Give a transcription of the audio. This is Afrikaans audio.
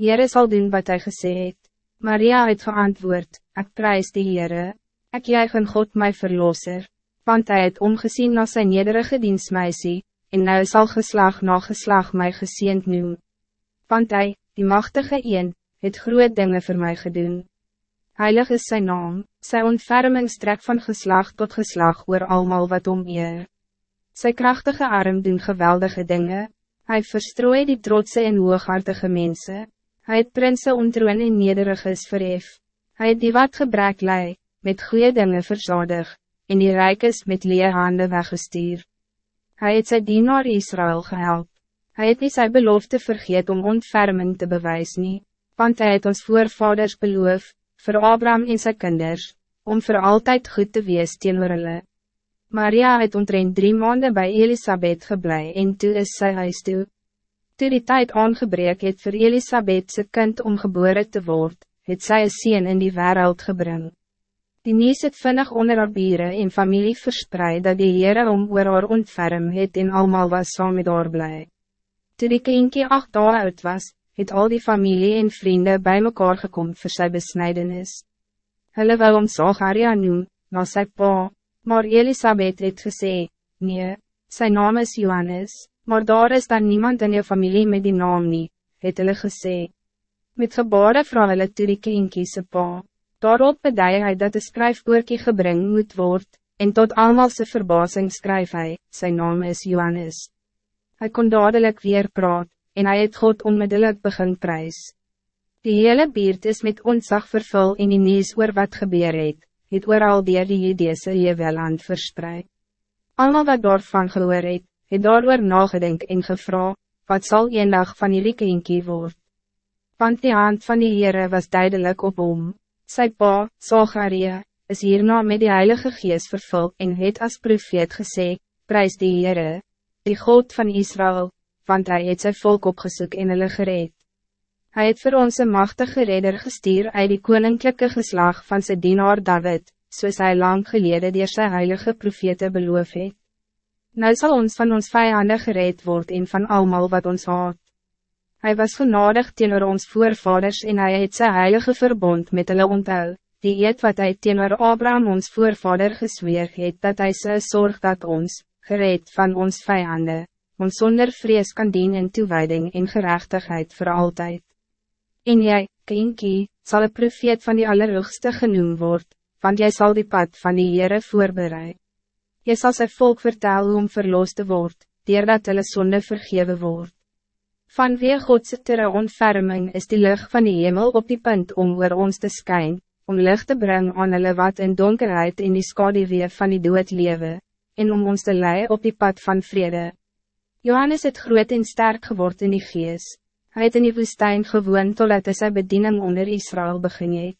Heere sal doen wat hij gesê het. Maria het geantwoord, ik prijs die Heere, ek juig in God my verlosser, want hij het omgezien na sy nederige dienstmeisie, en nou sal geslag na geslag my geseend noem. Want hij, die machtige een, het groot dingen voor mij gedoen. Heilig is zijn naam, sy ontferming strek van geslag tot geslag oor almal wat om eer. Sy krachtige arm doen geweldige dingen. Hij verstrooit die trotse en hooghartige mensen. Hij het prinsen ontroon en nederiges verhef. Hij het die wat gebrek lei, met goede dingen verzadig, en die rijkes met lee hande weggestuur. Hij het sy dienaar Israël gehelp. Hij het nie sy belofte vergeet om ontferming te bewijzen, nie, want hij het ons voorvaders beloof, voor Abraham en zijn kinders, om voor altijd goed te wees teenoor hulle. Maria het omtrent drie maanden bij Elisabeth geblei en toe is sy huis toe. Toe die tijd aangebreek het vir Elisabeth sy kind om geboren te worden, het sy een sien in die wereld gebring. Die nies het vinnig onder haar bieren en familie verspreid dat die Heere om oor haar ontferm het en almal was saam met haar blij. Toe die kindje acht dagen oud was, het al die familie en vrienden bij mekaar gekom voor sy besnijdenis. Hulle wou om Zacharia noem, na sy pa, maar Elisabeth het gesê, nee, zijn naam is Johannes, maar daar is dan niemand in je familie met die naam nie, het hulle gesê. Met gebare vrou hulle toe die kindjie se pa, daarop bedei hy dat de skryfboorkie gebring moet worden, en tot almal se verbazing skryf hy, sy naam is Johannes. Hij kon dadelijk weer praat, en hij het God onmiddellijk begin prijs. Die hele beurt is met ontzag vervul in die nieuws oor wat gebeur het, het oor al die die Judese Jeweland verspreid. Allemaal wat daarvan gehoor het, het daar nagedenk en gevra, wat zal een dag van die kindkie word? Want die hand van die Heere was duidelijk op hom, sy pa, Zacharia, is hierna met die Heilige Geest vervuld en het as profeet gesê, prijs die Heere, die God van Israël, want hij het zijn volk opgezoek en hulle gereed. Hij het voor ons een machtige redder gestuur uit die koninklijke geslag van zijn dienaar David, soos hy lang gelede die sy heilige profete beloof het. Nou zal ons van ons vijanden gereed worden en van almal wat ons haat. Hij was genadig teenoor ons voorvaders en hij het sy heilige verbond met hulle onthou, die eet wat hij teenoor Abraham ons voorvader gesweer het dat hij sy zorg dat ons, gereed van ons vijanden, ons zonder vrees kan dien in toewijding en gerechtigheid voor altijd. En jij, kindkie, zal een profeet van die Allerhoogste genoemd worden, want jij zal die pad van die Heere voorbereid. Jy zal zijn volk vertellen om verlost te worden, dier dat hulle sonde vergeven wordt. Van wie Godse terre ontferming is die lucht van die hemel op die punt om weer ons te skyn, om licht te brengen aan hulle wat in donkerheid in die skadewee van die dood lewe, en om ons te leiden op die pad van vrede. Johannes het groot en sterk geword in die gees. Hij het in die woestijn gewoon totdat hy sy bediening onder Israël begin het.